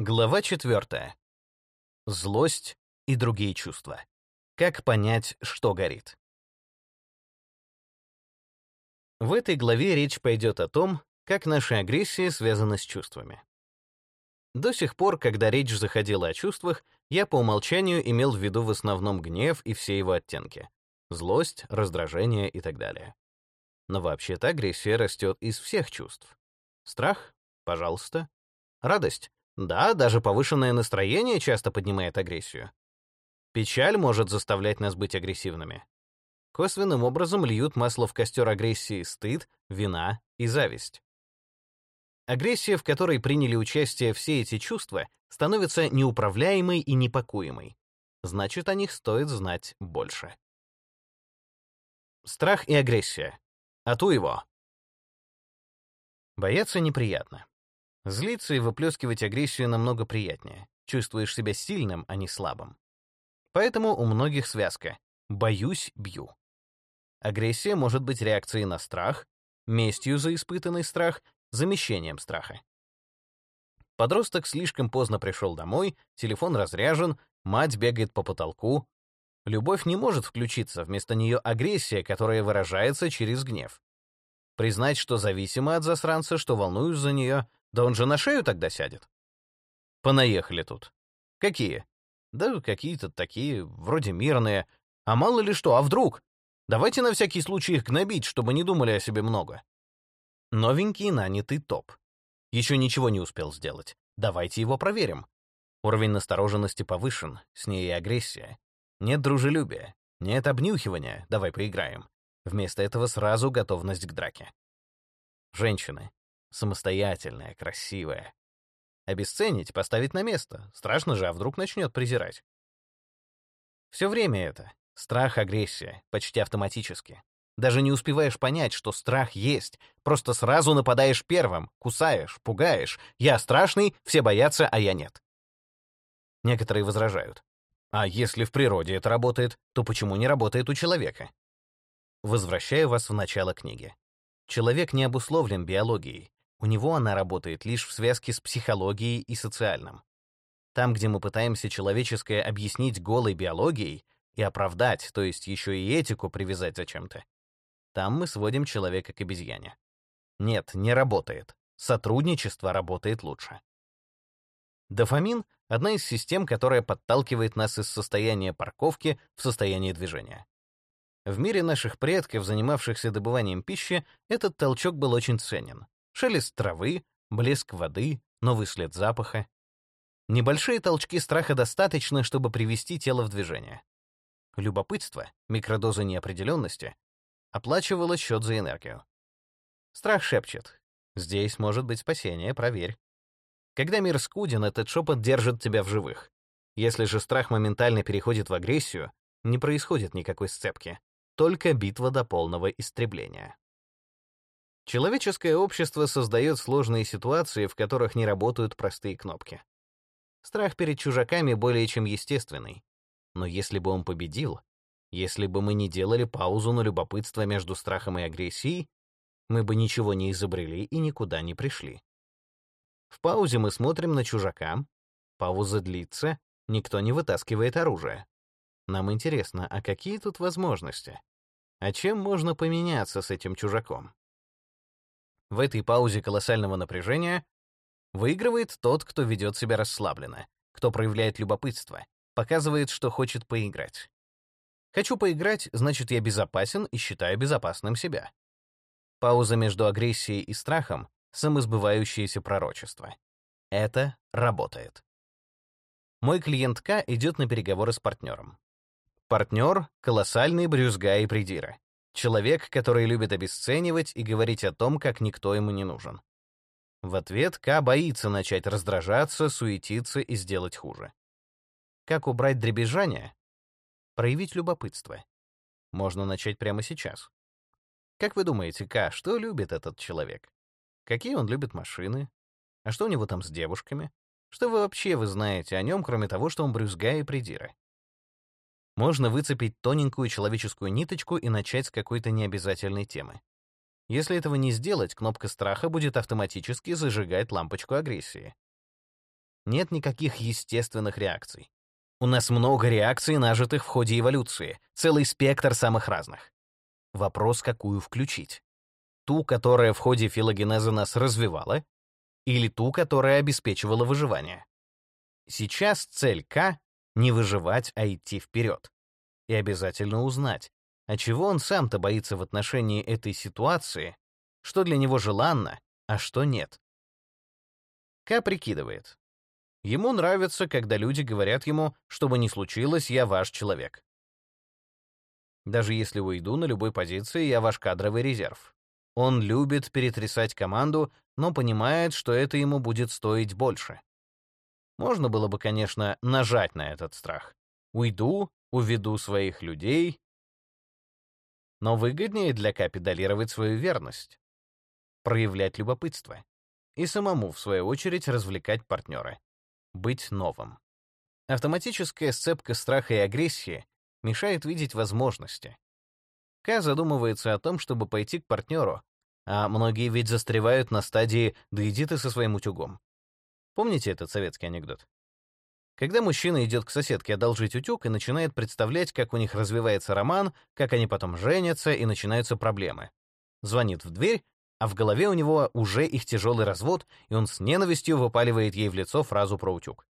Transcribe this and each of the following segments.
Глава 4. Злость и другие чувства. Как понять, что горит? В этой главе речь пойдет о том, как наша агрессия связана с чувствами. До сих пор, когда речь заходила о чувствах, я по умолчанию имел в виду в основном гнев и все его оттенки — злость, раздражение и так далее. Но вообще-то агрессия растет из всех чувств. Страх? Пожалуйста. Радость? Да, даже повышенное настроение часто поднимает агрессию. Печаль может заставлять нас быть агрессивными. Косвенным образом льют масло в костер агрессии стыд, вина и зависть. Агрессия, в которой приняли участие все эти чувства, становится неуправляемой и непакуемой. Значит, о них стоит знать больше. Страх и агрессия. А ту его. Бояться неприятно. Злиться и выплескивать агрессию намного приятнее. Чувствуешь себя сильным, а не слабым. Поэтому у многих связка «боюсь, бью». Агрессия может быть реакцией на страх, местью за испытанный страх, замещением страха. Подросток слишком поздно пришел домой, телефон разряжен, мать бегает по потолку. Любовь не может включиться, вместо нее агрессия, которая выражается через гнев. Признать, что зависима от засранца, что волнуюсь за нее, да он же на шею тогда сядет. Понаехали тут. Какие? Да какие-то такие, вроде мирные. А мало ли что, а вдруг? Давайте на всякий случай их гнобить, чтобы не думали о себе много. Новенький нанятый топ. Еще ничего не успел сделать. Давайте его проверим. Уровень настороженности повышен, с ней и агрессия. Нет дружелюбия, нет обнюхивания, давай поиграем. Вместо этого сразу готовность к драке. Женщины. Самостоятельная, красивая. Обесценить, поставить на место. Страшно же, а вдруг начнет презирать. Все время это. Страх, агрессия. Почти автоматически. Даже не успеваешь понять, что страх есть. Просто сразу нападаешь первым, кусаешь, пугаешь. Я страшный, все боятся, а я нет. Некоторые возражают. А если в природе это работает, то почему не работает у человека? Возвращаю вас в начало книги. Человек не обусловлен биологией. У него она работает лишь в связке с психологией и социальным. Там, где мы пытаемся человеческое объяснить голой биологией и оправдать, то есть еще и этику привязать зачем-то, там мы сводим человека к обезьяне. Нет, не работает. Сотрудничество работает лучше. Дофамин — одна из систем, которая подталкивает нас из состояния парковки в состояние движения. В мире наших предков, занимавшихся добыванием пищи, этот толчок был очень ценен. Шелест травы, блеск воды, новый след запаха. Небольшие толчки страха достаточно, чтобы привести тело в движение. Любопытство, микродоза неопределенности, оплачивало счет за энергию. Страх шепчет. Здесь может быть спасение, проверь. Когда мир скуден, этот шепот держит тебя в живых. Если же страх моментально переходит в агрессию, не происходит никакой сцепки, только битва до полного истребления. Человеческое общество создает сложные ситуации, в которых не работают простые кнопки. Страх перед чужаками более чем естественный. Но если бы он победил, если бы мы не делали паузу на любопытство между страхом и агрессией, мы бы ничего не изобрели и никуда не пришли. В паузе мы смотрим на чужака, пауза длится, никто не вытаскивает оружие. Нам интересно, а какие тут возможности? А чем можно поменяться с этим чужаком? В этой паузе колоссального напряжения выигрывает тот, кто ведет себя расслабленно, кто проявляет любопытство, показывает, что хочет поиграть. Хочу поиграть, значит, я безопасен и считаю безопасным себя. Пауза между агрессией и страхом — самосбывающееся пророчество. Это работает. Мой клиент К идет на переговоры с партнером. Партнер — колоссальный брюзга и придира. Человек, который любит обесценивать и говорить о том, как никто ему не нужен. В ответ К боится начать раздражаться, суетиться и сделать хуже. Как убрать дребезжание? Проявить любопытство. Можно начать прямо сейчас. Как вы думаете, К, что любит этот человек? Какие он любит машины? А что у него там с девушками? Что вы вообще вы знаете о нем, кроме того, что он брюзга и придира? Можно выцепить тоненькую человеческую ниточку и начать с какой-то необязательной темы. Если этого не сделать, кнопка страха будет автоматически зажигать лампочку агрессии. нет никаких естественных реакций. У нас много реакций, нажитых в ходе эволюции, целый спектр самых разных. Вопрос, какую включить? Ту, которая в ходе филогенеза нас развивала, или ту, которая обеспечивала выживание? Сейчас цель К — не выживать, а идти вперед. И обязательно узнать, а чего он сам-то боится в отношении этой ситуации, что для него желанно, а что нет. К прикидывает. Ему нравится, когда люди говорят ему, что бы ни случилось, я ваш человек. Даже если уйду на любой позиции, я ваш кадровый резерв. Он любит перетрясать команду, но понимает, что это ему будет стоить больше. Можно было бы, конечно, нажать на этот страх. Уйду, уведу своих людей. Но выгоднее для К педалировать свою верность, проявлять любопытство и самому, в свою очередь, развлекать партнера. Быть новым. Автоматическая сцепка страха и агрессии мешает видеть возможности. К задумывается о том, чтобы пойти к партнеру, а многие ведь застревают на стадии «да иди ты со своим утюгом». Помните этот советский анекдот? Когда мужчина идет к соседке одолжить утюг и начинает представлять, как у них развивается роман, как они потом женятся и начинаются проблемы. Звонит в дверь, а в голове у него уже их тяжелый развод, и он с ненавистью выпаливает ей в лицо фразу про утюг.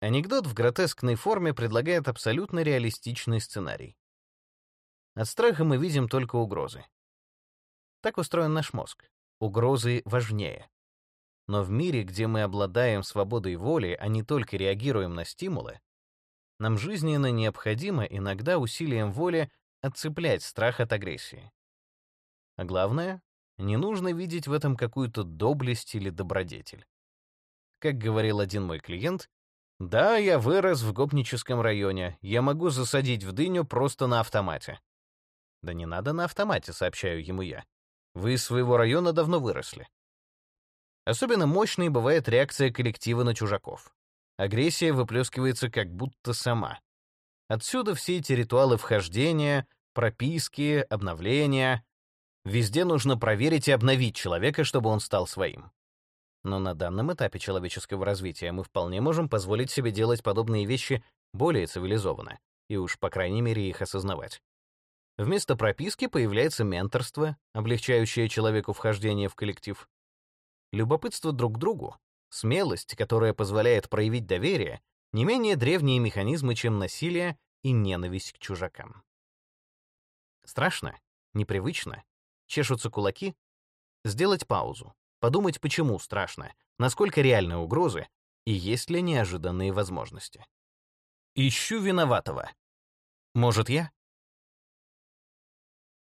Анекдот в гротескной форме предлагает абсолютно реалистичный сценарий. От страха мы видим только угрозы. Так устроен наш мозг. Угрозы важнее. Но в мире, где мы обладаем свободой воли, а не только реагируем на стимулы, нам жизненно необходимо иногда усилием воли отцеплять страх от агрессии. А главное, не нужно видеть в этом какую-то доблесть или добродетель. Как говорил один мой клиент, «Да, я вырос в гопническом районе, я могу засадить в дыню просто на автомате». «Да не надо на автомате», — сообщаю ему я. «Вы из своего района давно выросли. Особенно мощной бывает реакция коллектива на чужаков. Агрессия выплескивается как будто сама. Отсюда все эти ритуалы вхождения, прописки, обновления. Везде нужно проверить и обновить человека, чтобы он стал своим. Но на данном этапе человеческого развития мы вполне можем позволить себе делать подобные вещи более цивилизованно, и уж, по крайней мере, их осознавать. Вместо прописки появляется менторство, облегчающее человеку вхождение в коллектив. Любопытство друг к другу, смелость, которая позволяет проявить доверие, не менее древние механизмы, чем насилие и ненависть к чужакам. Страшно? Непривычно? Чешутся кулаки? Сделать паузу, подумать, почему страшно, насколько реальны угрозы и есть ли неожиданные возможности. Ищу виноватого. Может, я?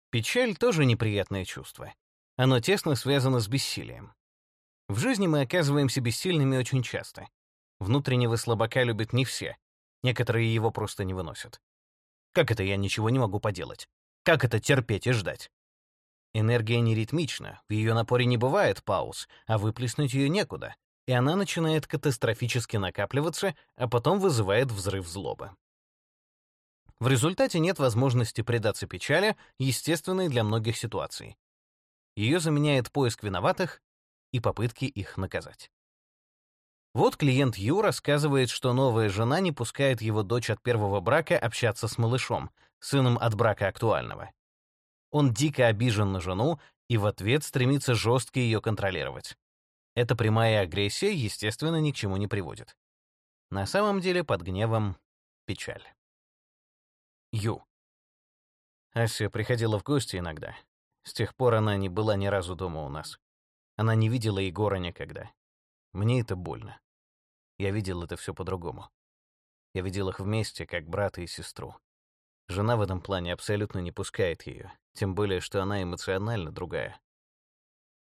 Печаль тоже неприятное чувство. Оно тесно связано с бессилием. В жизни мы оказываемся бессильными очень часто. Внутреннего слабака любят не все. Некоторые его просто не выносят. Как это я ничего не могу поделать? Как это терпеть и ждать? Энергия не ритмична, в ее напоре не бывает пауз, а выплеснуть ее некуда, и она начинает катастрофически накапливаться, а потом вызывает взрыв злобы. В результате нет возможности предаться печали, естественной для многих ситуаций. Ее заменяет поиск виноватых и попытки их наказать. Вот клиент Ю рассказывает, что новая жена не пускает его дочь от первого брака общаться с малышом, сыном от брака актуального. Он дико обижен на жену и в ответ стремится жестко ее контролировать. Эта прямая агрессия, естественно, ни к чему не приводит. На самом деле под гневом печаль. Ю. Ася приходила в гости иногда. С тех пор она не была ни разу дома у нас. Она не видела Егора никогда. Мне это больно. Я видел это все по-другому. Я видел их вместе, как брата и сестру. Жена в этом плане абсолютно не пускает ее, тем более, что она эмоционально другая.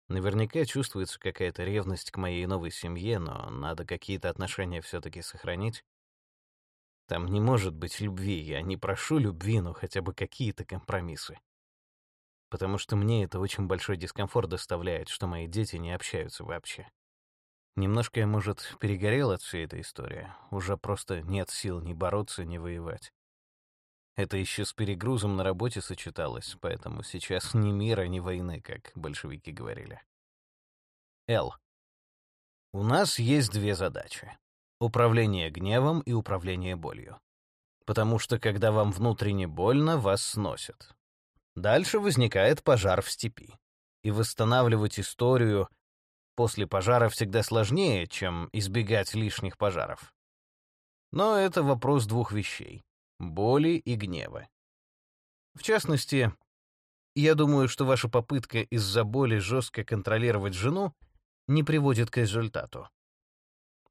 Наверняка чувствуется какая-то ревность к моей новой семье, но надо какие-то отношения все-таки сохранить. Там не может быть любви, я не прошу любви, но хотя бы какие-то компромиссы потому что мне это очень большой дискомфорт доставляет, что мои дети не общаются вообще. Немножко я, может, перегорел от всей этой истории. Уже просто нет сил ни бороться, ни воевать. Это еще с перегрузом на работе сочеталось, поэтому сейчас ни мира, ни войны, как большевики говорили. Л. У нас есть две задачи. Управление гневом и управление болью. Потому что когда вам внутренне больно, вас сносят. Дальше возникает пожар в степи. И восстанавливать историю после пожара всегда сложнее, чем избегать лишних пожаров. Но это вопрос двух вещей — боли и гнева. В частности, я думаю, что ваша попытка из-за боли жестко контролировать жену не приводит к результату.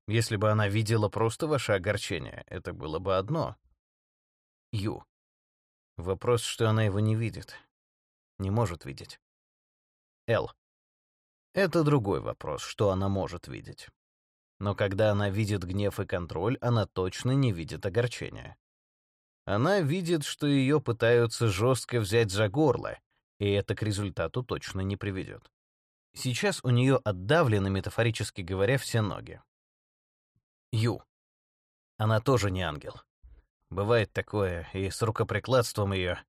Если бы она видела просто ваше огорчение, это было бы одно. Ю. Вопрос, что она его не видит. Не может видеть. Л. Это другой вопрос, что она может видеть. Но когда она видит гнев и контроль, она точно не видит огорчения. Она видит, что ее пытаются жестко взять за горло, и это к результату точно не приведет. Сейчас у нее отдавлены, метафорически говоря, все ноги. Ю. Она тоже не ангел. Бывает такое, и с рукоприкладством ее.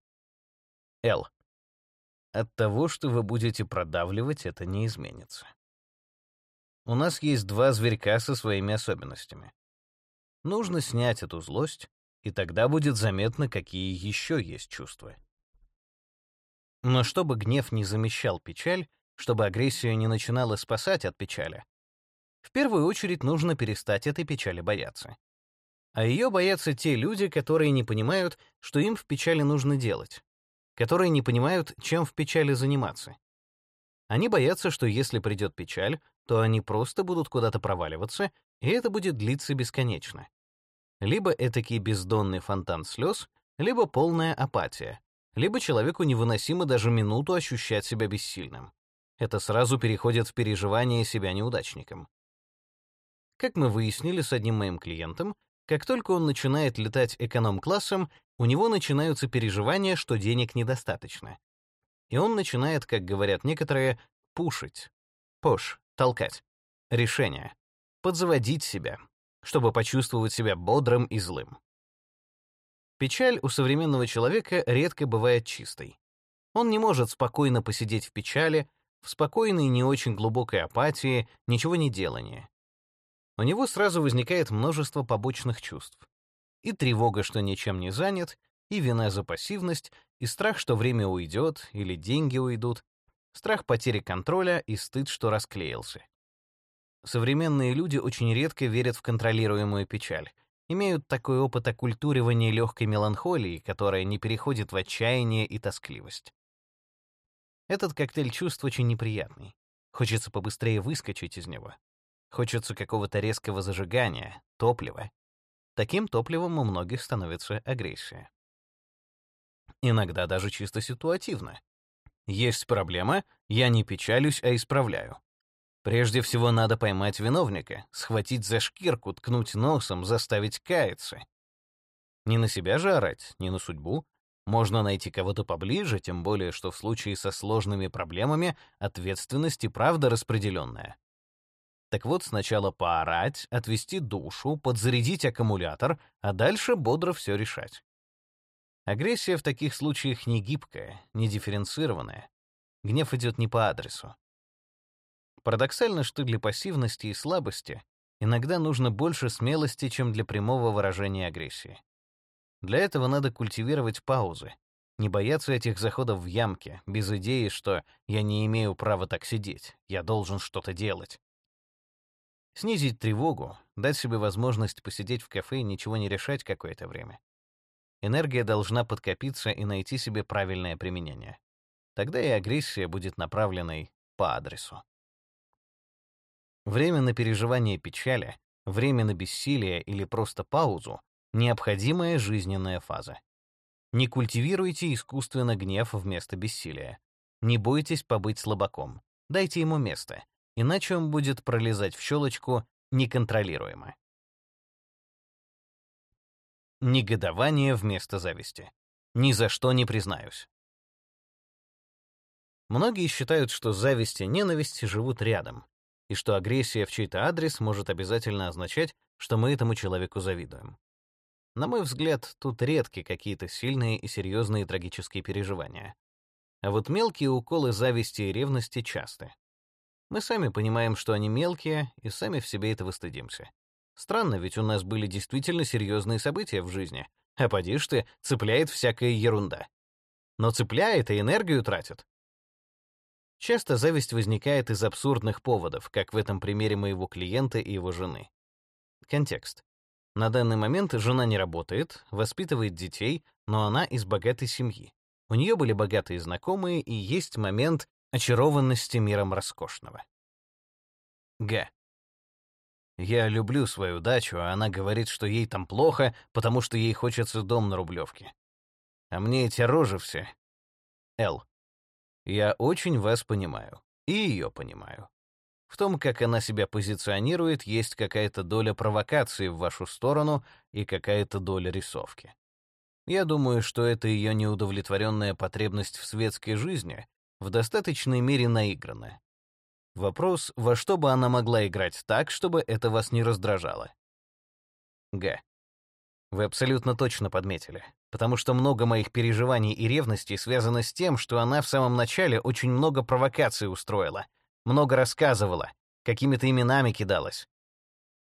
Л. От того, что вы будете продавливать, это не изменится. У нас есть два зверька со своими особенностями. Нужно снять эту злость, и тогда будет заметно, какие еще есть чувства. Но чтобы гнев не замещал печаль, чтобы агрессия не начинала спасать от печали, в первую очередь нужно перестать этой печали бояться. А ее боятся те люди, которые не понимают, что им в печали нужно делать, которые не понимают, чем в печали заниматься. Они боятся, что если придет печаль, то они просто будут куда-то проваливаться, и это будет длиться бесконечно. Либо этакий бездонный фонтан слез, либо полная апатия, либо человеку невыносимо даже минуту ощущать себя бессильным. Это сразу переходит в переживание себя неудачником. Как мы выяснили с одним моим клиентом, как только он начинает летать эконом-классом, у него начинаются переживания, что денег недостаточно. И он начинает, как говорят некоторые, пушить. Пуш, толкать. Решение. Подзаводить себя, чтобы почувствовать себя бодрым и злым. Печаль у современного человека редко бывает чистой. Он не может спокойно посидеть в печали, в спокойной, не очень глубокой апатии, ничего не делания. У него сразу возникает множество побочных чувств. И тревога, что ничем не занят, и вина за пассивность, и страх, что время уйдет или деньги уйдут, страх потери контроля и стыд, что расклеился. Современные люди очень редко верят в контролируемую печаль, имеют такой опыт оккультуривания легкой меланхолии, которая не переходит в отчаяние и тоскливость. Этот коктейль чувств очень неприятный. Хочется побыстрее выскочить из него. Хочется какого-то резкого зажигания, топлива. Таким топливом у многих становится агрессия. Иногда даже чисто ситуативно. Есть проблема, я не печалюсь, а исправляю. Прежде всего надо поймать виновника, схватить за шкирку, ткнуть носом, заставить каяться. Не на себя же орать, не на судьбу. Можно найти кого-то поближе, тем более, что в случае со сложными проблемами ответственность и правда распределенная. Так вот, сначала поорать, отвести душу, подзарядить аккумулятор, а дальше бодро все решать. Агрессия в таких случаях не гибкая, не дифференцированная. Гнев идет не по адресу. Парадоксально, что для пассивности и слабости иногда нужно больше смелости, чем для прямого выражения агрессии. Для этого надо культивировать паузы, не бояться этих заходов в ямке, без идеи, что «я не имею права так сидеть, я должен что-то делать». Снизить тревогу, дать себе возможность посидеть в кафе и ничего не решать какое-то время. Энергия должна подкопиться и найти себе правильное применение. Тогда и агрессия будет направленной по адресу. Время на переживание печали, время на бессилие или просто паузу — необходимая жизненная фаза. Не культивируйте искусственно гнев вместо бессилия. Не бойтесь побыть слабаком. Дайте ему место, иначе он будет пролезать в щелочку неконтролируемо. Негодование вместо зависти. Ни за что не признаюсь. Многие считают, что зависть и ненависть живут рядом, и что агрессия в чей-то адрес может обязательно означать, что мы этому человеку завидуем. На мой взгляд, тут редки какие-то сильные и серьезные трагические переживания. А вот мелкие уколы зависти и ревности часты. Мы сами понимаем, что они мелкие, и сами в себе этого стыдимся. Странно, ведь у нас были действительно серьезные события в жизни, а поди ж ты, цепляет всякая ерунда. Но цепляет и энергию тратит. Часто зависть возникает из абсурдных поводов, как в этом примере моего клиента и его жены. Контекст. На данный момент жена не работает, воспитывает детей, но она из богатой семьи. У нее были богатые знакомые, и есть момент очарованности миром роскошного. Г. Я люблю свою дачу, а она говорит, что ей там плохо, потому что ей хочется дом на Рублевке. А мне эти рожи все. Л. Я очень вас понимаю. И ее понимаю. В том, как она себя позиционирует, есть какая-то доля провокации в вашу сторону и какая-то доля рисовки. Я думаю, что это ее неудовлетворенная потребность в светской жизни в достаточной мере наиграна. Вопрос, во что бы она могла играть так, чтобы это вас не раздражало? Г. Вы абсолютно точно подметили, потому что много моих переживаний и ревности связано с тем, что она в самом начале очень много провокаций устроила, много рассказывала, какими-то именами кидалась.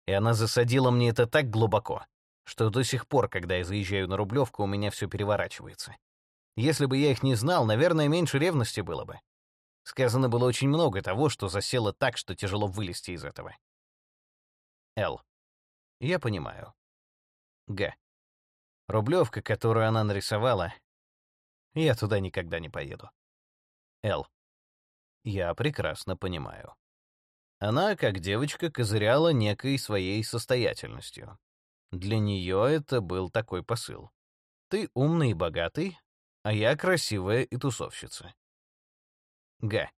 И она засадила мне это так глубоко, что до сих пор, когда я заезжаю на Рублевку, у меня все переворачивается. Если бы я их не знал, наверное, меньше ревности было бы. Сказано было очень много того, что засело так, что тяжело вылезти из этого. Л. Я понимаю. Г. Рублевка, которую она нарисовала, я туда никогда не поеду. Л. Я прекрасно понимаю. Она, как девочка, козыряла некой своей состоятельностью. Для нее это был такой посыл. Ты умный и богатый, а я красивая и тусовщица. Г.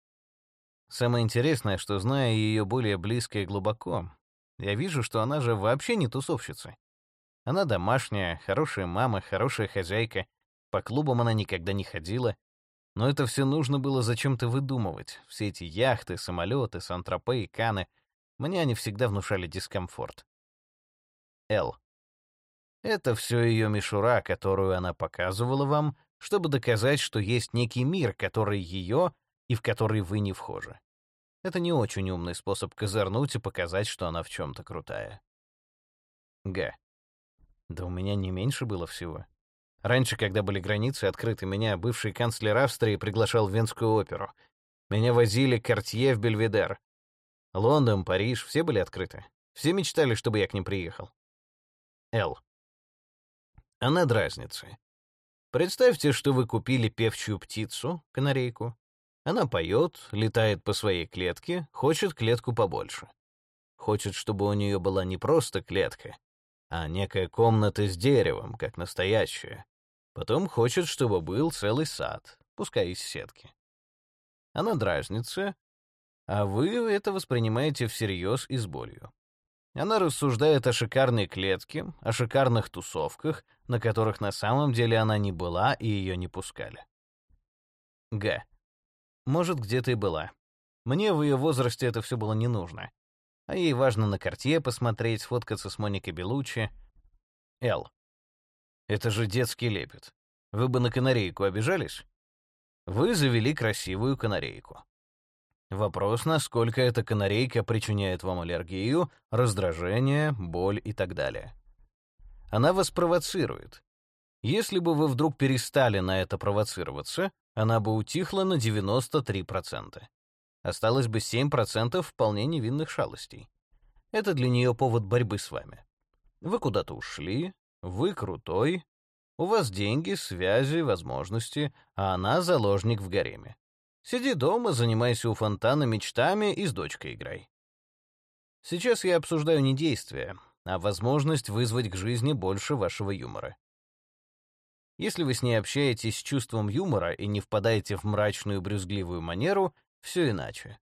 Самое интересное, что, зная ее более близко и глубоко, я вижу, что она же вообще не тусовщица. Она домашняя, хорошая мама, хорошая хозяйка, по клубам она никогда не ходила, но это все нужно было зачем-то выдумывать. Все эти яхты, самолеты, сантропе и каны. Мне они всегда внушали дискомфорт. Л. Это все ее мишура, которую она показывала вам, чтобы доказать, что есть некий мир, который ее и в который вы не вхожи. Это не очень умный способ козырнуть и показать, что она в чем-то крутая. Г. Да у меня не меньше было всего. Раньше, когда были границы открыты, меня бывший канцлер Австрии приглашал в Венскую оперу. Меня возили к Кортье в Бельведер. Лондон, Париж — все были открыты. Все мечтали, чтобы я к ним приехал. Л. Она дразнится. Представьте, что вы купили певчую птицу, канарейку. Она поет, летает по своей клетке, хочет клетку побольше. Хочет, чтобы у нее была не просто клетка, а некая комната с деревом, как настоящая, Потом хочет, чтобы был целый сад, пускай из сетки. Она дразнится, а вы это воспринимаете всерьез и с болью. Она рассуждает о шикарной клетке, о шикарных тусовках, на которых на самом деле она не была и ее не пускали. Г. Может, где-то и была. Мне в ее возрасте это все было не нужно. А ей важно на карте посмотреть, сфоткаться с Моникой Белучи. Л. Это же детский лепет. Вы бы на канарейку обижались? Вы завели красивую канарейку. Вопрос, насколько эта канарейка причиняет вам аллергию, раздражение, боль и так далее. Она вас провоцирует. Если бы вы вдруг перестали на это провоцироваться, она бы утихла на 93%. Осталось бы 7% вполне невинных шалостей. Это для нее повод борьбы с вами. Вы куда-то ушли, вы крутой, у вас деньги, связи, возможности, а она заложник в гареме. Сиди дома, занимайся у фонтана мечтами и с дочкой играй. Сейчас я обсуждаю не действия, а возможность вызвать к жизни больше вашего юмора. Если вы с ней общаетесь с чувством юмора и не впадаете в мрачную брюзгливую манеру, все иначе.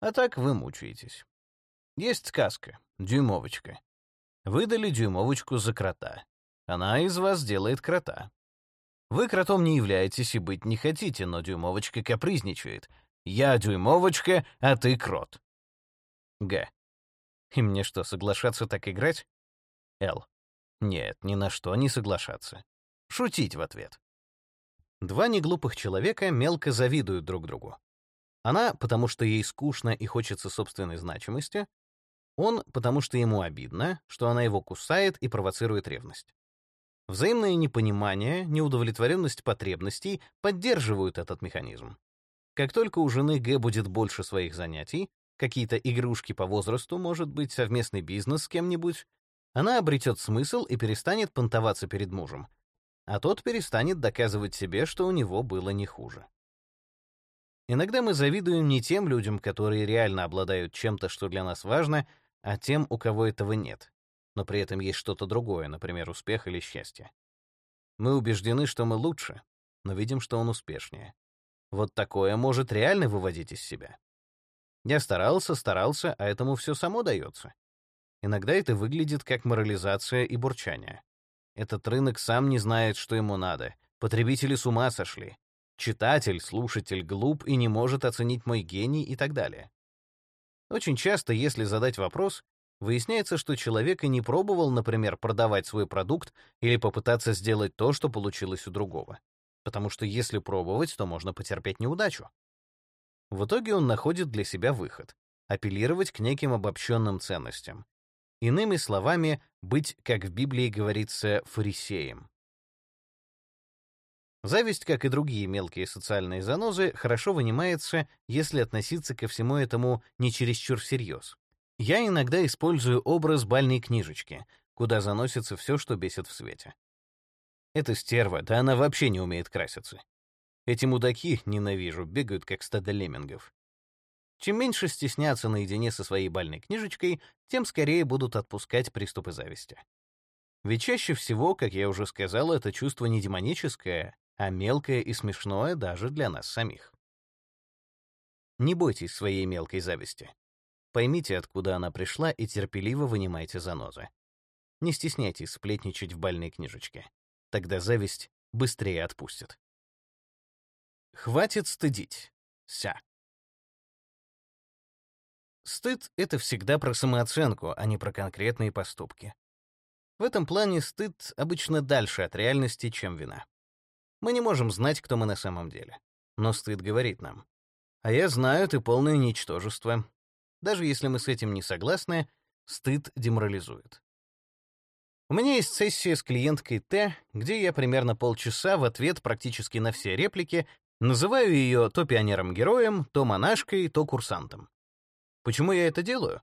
А так вы мучаетесь. Есть сказка «Дюймовочка». Выдали дюймовочку за крота. Она из вас делает крота. Вы кротом не являетесь и быть не хотите, но дюймовочка капризничает. Я дюймовочка, а ты крот. Г. И мне что, соглашаться так играть? Л. Нет, ни на что не соглашаться. Шутить в ответ. Два неглупых человека мелко завидуют друг другу. Она, потому что ей скучно и хочется собственной значимости. Он, потому что ему обидно, что она его кусает и провоцирует ревность. Взаимное непонимание, неудовлетворенность потребностей поддерживают этот механизм. Как только у жены Г будет больше своих занятий, какие-то игрушки по возрасту, может быть, совместный бизнес с кем-нибудь, она обретет смысл и перестанет понтоваться перед мужем, а тот перестанет доказывать себе, что у него было не хуже. Иногда мы завидуем не тем людям, которые реально обладают чем-то, что для нас важно, а тем, у кого этого нет, но при этом есть что-то другое, например, успех или счастье. Мы убеждены, что мы лучше, но видим, что он успешнее. Вот такое может реально выводить из себя. Я старался, старался, а этому все само дается. Иногда это выглядит как морализация и бурчание. Этот рынок сам не знает, что ему надо. Потребители с ума сошли. Читатель, слушатель глуп и не может оценить мой гений и так далее. Очень часто, если задать вопрос, выясняется, что человек и не пробовал, например, продавать свой продукт или попытаться сделать то, что получилось у другого потому что если пробовать, то можно потерпеть неудачу. В итоге он находит для себя выход — апеллировать к неким обобщенным ценностям. Иными словами, быть, как в Библии говорится, фарисеем. Зависть, как и другие мелкие социальные занозы, хорошо вынимается, если относиться ко всему этому не чересчур всерьез. Я иногда использую образ бальной книжечки, куда заносится все, что бесит в свете. Эта стерва, да она вообще не умеет краситься. Эти мудаки, ненавижу, бегают как стадо леммингов. Чем меньше стесняться наедине со своей бальной книжечкой, тем скорее будут отпускать приступы зависти. Ведь чаще всего, как я уже сказал, это чувство не демоническое, а мелкое и смешное даже для нас самих. Не бойтесь своей мелкой зависти. Поймите, откуда она пришла, и терпеливо вынимайте занозы. Не стесняйтесь сплетничать в бальной книжечке. Тогда зависть быстрее отпустит. Хватит стыдить. Ся. Стыд — это всегда про самооценку, а не про конкретные поступки. В этом плане стыд обычно дальше от реальности, чем вина. Мы не можем знать, кто мы на самом деле. Но стыд говорит нам. А я знаю, ты полное ничтожество. Даже если мы с этим не согласны, стыд деморализует. У меня есть сессия с клиенткой Т, где я примерно полчаса в ответ практически на все реплики называю ее то пионером-героем, то монашкой, то курсантом. Почему я это делаю?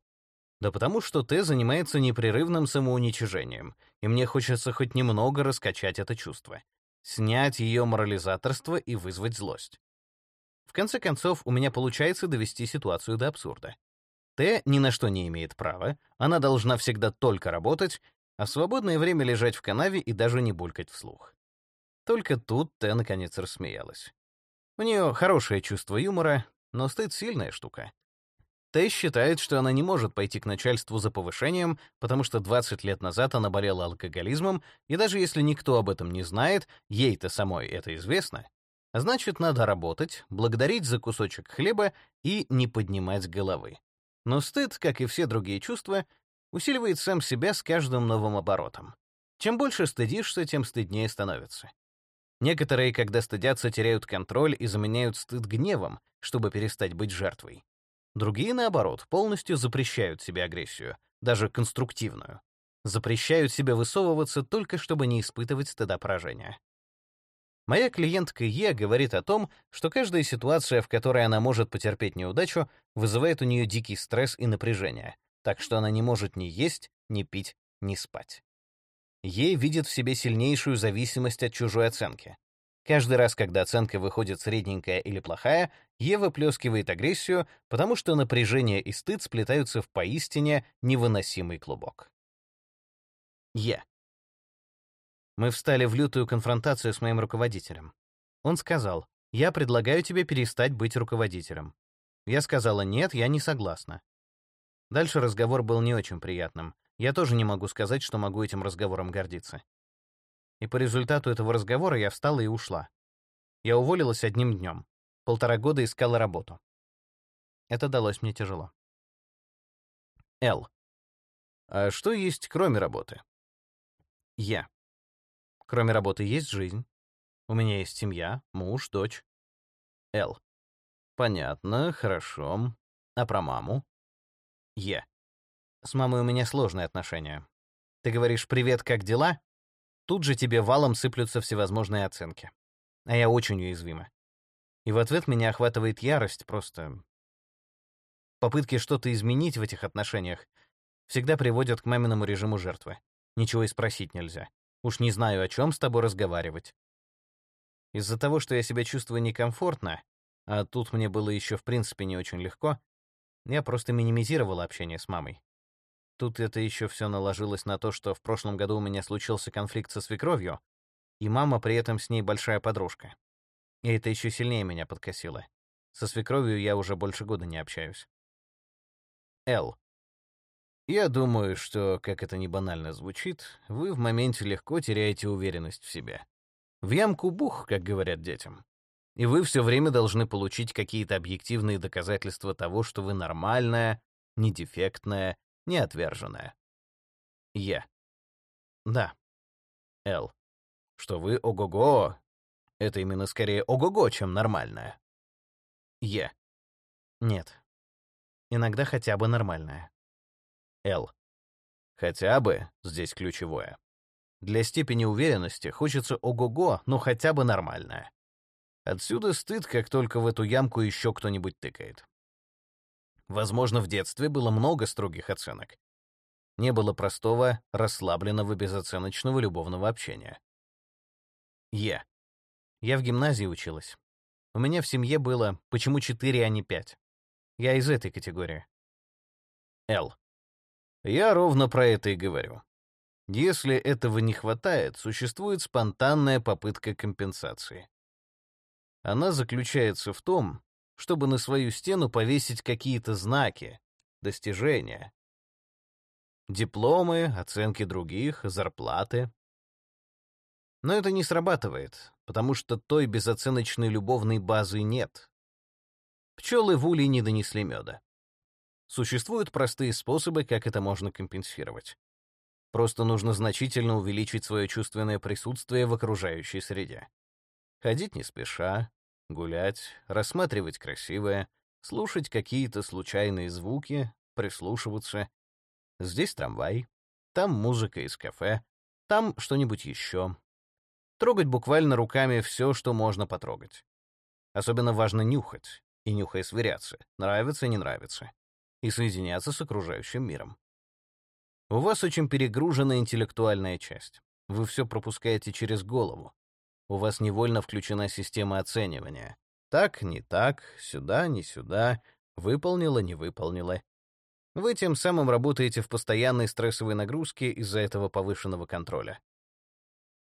Да потому что Т занимается непрерывным самоуничижением, и мне хочется хоть немного раскачать это чувство, снять ее морализаторство и вызвать злость. В конце концов, у меня получается довести ситуацию до абсурда. Т ни на что не имеет права, она должна всегда только работать, а свободное время лежать в канаве и даже не булькать вслух. Только тут Тэ наконец рассмеялась. У нее хорошее чувство юмора, но стыд — сильная штука. Тэ считает, что она не может пойти к начальству за повышением, потому что 20 лет назад она болела алкоголизмом, и даже если никто об этом не знает, ей-то самой это известно, значит, надо работать, благодарить за кусочек хлеба и не поднимать головы. Но стыд, как и все другие чувства, усиливает сам себя с каждым новым оборотом. Чем больше стыдишься, тем стыднее становится. Некоторые, когда стыдятся, теряют контроль и заменяют стыд гневом, чтобы перестать быть жертвой. Другие, наоборот, полностью запрещают себе агрессию, даже конструктивную. Запрещают себе высовываться только чтобы не испытывать стыда поражения. Моя клиентка Е говорит о том, что каждая ситуация, в которой она может потерпеть неудачу, вызывает у нее дикий стресс и напряжение, так что она не может ни есть, ни пить, ни спать. Ей видит в себе сильнейшую зависимость от чужой оценки. Каждый раз, когда оценка выходит средненькая или плохая, Е выплескивает агрессию, потому что напряжение и стыд сплетаются в поистине невыносимый клубок. Е. Мы встали в лютую конфронтацию с моим руководителем. Он сказал, «Я предлагаю тебе перестать быть руководителем». Я сказала, «Нет, я не согласна». Дальше разговор был не очень приятным. Я тоже не могу сказать, что могу этим разговором гордиться. И по результату этого разговора я встала и ушла. Я уволилась одним днем. Полтора года искала работу. Это далось мне тяжело. Л. А что есть кроме работы? Я. Кроме работы есть жизнь. У меня есть семья, муж, дочь. Л. Понятно, хорошо. А про маму? Е. С мамой у меня сложные отношения. Ты говоришь «Привет, как дела?» Тут же тебе валом сыплются всевозможные оценки. А я очень уязвима. И в ответ меня охватывает ярость, просто... Попытки что-то изменить в этих отношениях всегда приводят к маминому режиму жертвы. Ничего и спросить нельзя. Уж не знаю, о чем с тобой разговаривать. Из-за того, что я себя чувствую некомфортно, а тут мне было еще в принципе не очень легко, я просто минимизировал общение с мамой. Тут это еще все наложилось на то, что в прошлом году у меня случился конфликт со свекровью, и мама при этом с ней большая подружка. И это еще сильнее меня подкосило. Со свекровью я уже больше года не общаюсь. Л. Я думаю, что, как это не банально звучит, вы в моменте легко теряете уверенность в себе. В ямку бух, как говорят детям. И вы все время должны получить какие-то объективные доказательства того, что вы нормальная, не дефектная неотверженная. Е. Да. Л. Что вы ого-го. Это именно скорее ого-го, чем нормальное. Е. Нет. Иногда хотя бы нормальное. Л. Хотя бы здесь ключевое. Для степени уверенности хочется ого-го, но хотя бы нормальное. Отсюда стыд, как только в эту ямку еще кто-нибудь тыкает. Возможно, в детстве было много строгих оценок. Не было простого, расслабленного, безоценочного любовного общения. Е. Я в гимназии училась. У меня в семье было «почему четыре, а не пять?» Я из этой категории. Л. Я ровно про это и говорю. Если этого не хватает, существует спонтанная попытка компенсации. Она заключается в том, чтобы на свою стену повесить какие-то знаки, достижения. Дипломы, оценки других, зарплаты. Но это не срабатывает, потому что той безоценочной любовной базы нет. Пчелы в улей не донесли меда. Существуют простые способы, как это можно компенсировать. Просто нужно значительно увеличить свое чувственное присутствие в окружающей среде. Ходить не спеша, гулять, рассматривать красивое, слушать какие-то случайные звуки, прислушиваться. Здесь трамвай, там музыка из кафе, там что-нибудь еще. Трогать буквально руками все, что можно потрогать. Особенно важно нюхать, и нюхая сверяться, нравится, не нравится, и соединяться с окружающим миром. У вас очень перегружена интеллектуальная часть. Вы все пропускаете через голову, у вас невольно включена система оценивания. Так, не так, сюда, не сюда, выполнила, не выполнила. Вы тем самым работаете в постоянной стрессовой нагрузке из-за этого повышенного контроля.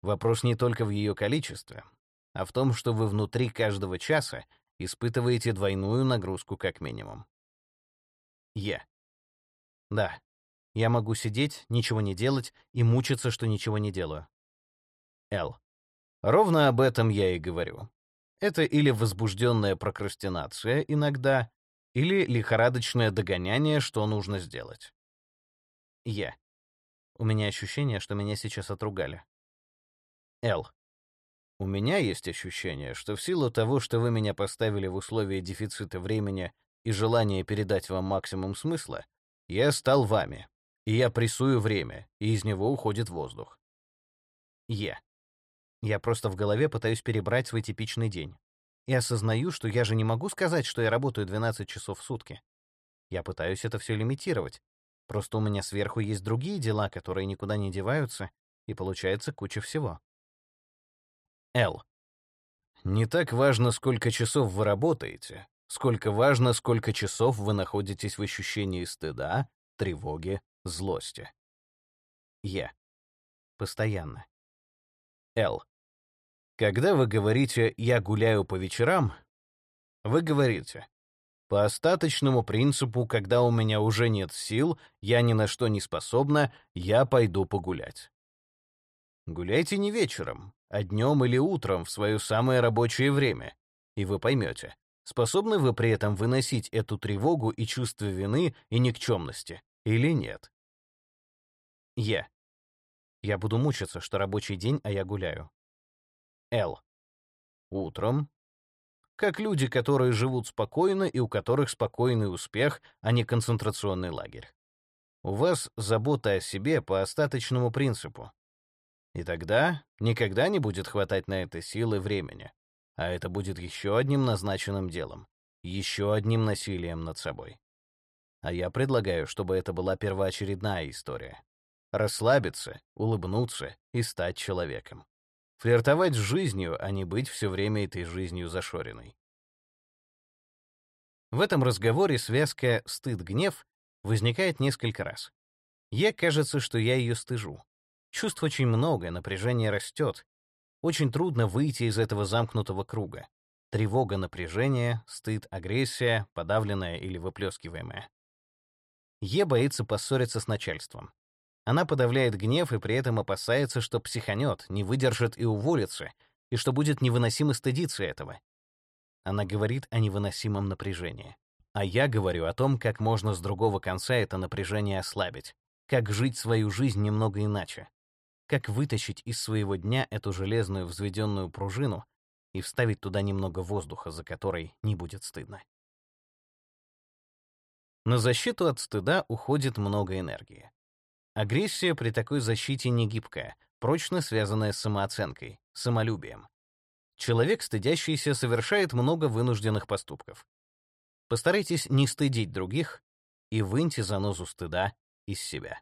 Вопрос не только в ее количестве, а в том, что вы внутри каждого часа испытываете двойную нагрузку как минимум. Е. Да, я могу сидеть, ничего не делать и мучиться, что ничего не делаю. Л. Ровно об этом я и говорю. Это или возбужденная прокрастинация иногда, или лихорадочное догоняние, что нужно сделать. Я. У меня ощущение, что меня сейчас отругали. Л. У меня есть ощущение, что в силу того, что вы меня поставили в условия дефицита времени и желания передать вам максимум смысла, я стал вами, и я прессую время, и из него уходит воздух. Е. Я просто в голове пытаюсь перебрать свой типичный день. И осознаю, что я же не могу сказать, что я работаю 12 часов в сутки. Я пытаюсь это все лимитировать. Просто у меня сверху есть другие дела, которые никуда не деваются, и получается куча всего. Л. Не так важно, сколько часов вы работаете, сколько важно, сколько часов вы находитесь в ощущении стыда, тревоги, злости. Е. Постоянно. Л. Когда вы говорите «я гуляю по вечерам», вы говорите «по остаточному принципу, когда у меня уже нет сил, я ни на что не способна, я пойду погулять». Гуляйте не вечером, а днем или утром в свое самое рабочее время, и вы поймете, способны вы при этом выносить эту тревогу и чувство вины и никчемности или нет. Я. Я буду мучиться, что рабочий день, а я гуляю. Л. Утром. как люди, которые живут спокойно и у которых спокойный успех, а не концентрационный лагерь. У вас забота о себе по остаточному принципу. И тогда никогда не будет хватать на это силы времени. А это будет еще одним назначенным делом, еще одним насилием над собой. А я предлагаю, чтобы это была первоочередная история. Расслабиться, улыбнуться и стать человеком. Флиртовать с жизнью, а не быть все время этой жизнью зашоренной. В этом разговоре связка «стыд-гнев» возникает несколько раз. Я кажется, что я ее стыжу. Чувств очень много, напряжение растет. Очень трудно выйти из этого замкнутого круга. Тревога, напряжение, стыд, агрессия, подавленная или выплескиваемая. Е боится поссориться с начальством. Она подавляет гнев и при этом опасается, что психанет, не выдержит и уволится, и что будет невыносимо стыдиться этого. Она говорит о невыносимом напряжении. А я говорю о том, как можно с другого конца это напряжение ослабить, как жить свою жизнь немного иначе, как вытащить из своего дня эту железную взведенную пружину и вставить туда немного воздуха, за который не будет стыдно. На защиту от стыда уходит много энергии. Агрессия при такой защите не гибкая, прочно связанная с самооценкой, самолюбием. Человек, стыдящийся, совершает много вынужденных поступков. Постарайтесь не стыдить других и выньте занозу стыда из себя.